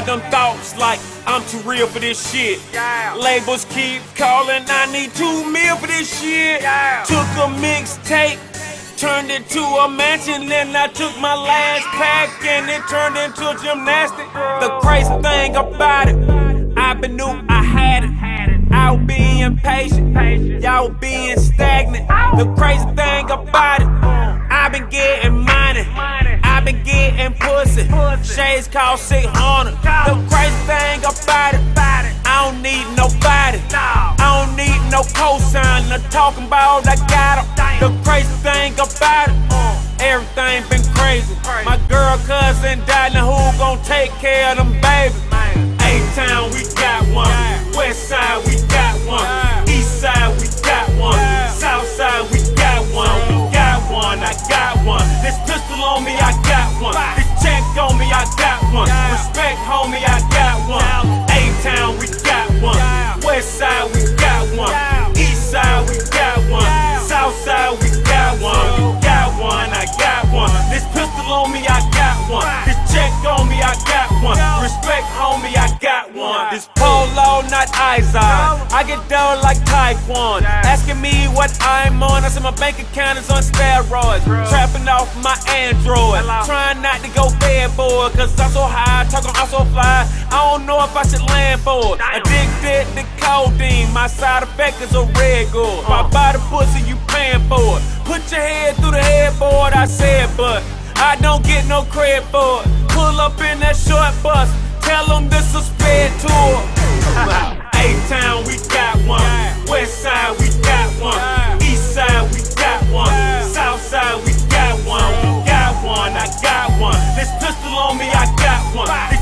Had them thoughts like I'm too real for this shit. Labels keep calling, I need two mil for this shit. Took a mixtape, turned it to a mansion, then I took my last pack and it turned into a gymnastic. The crazy thing about it, I been knew I had it. I was being patient, y'all being stagnant. The crazy thing about it, Shades called 600. The crazy thing about it, I don't need nobody. I don't need no cosign. I'm talking about I got 'em. The crazy thing about it, everything been crazy. My girl cousin died, now who gon' take care of them babies? A-Town, we got one. West side, On I got one. Respect, homie, I got one. This polo, not Izod. I get down like Taekwon. Asking me what I'm on. I said my bank account is on steroids. Trapping off my Android. Trying not to go bad boy. Cause I'm so high, talking I'm so fly. I don't know if I should land for it. Addicted to codeine. My side effect is a red gold. If I buy the pussy, you paying for it. Put your head through the headboard, I said, but I don't get no credit for it. Up in that short bus. Tell them this a sped tour. A-Town, we got one. West side, we got one. East side, we got one. South side, we got one. We got one, I got one. This pistol on me, I got one. This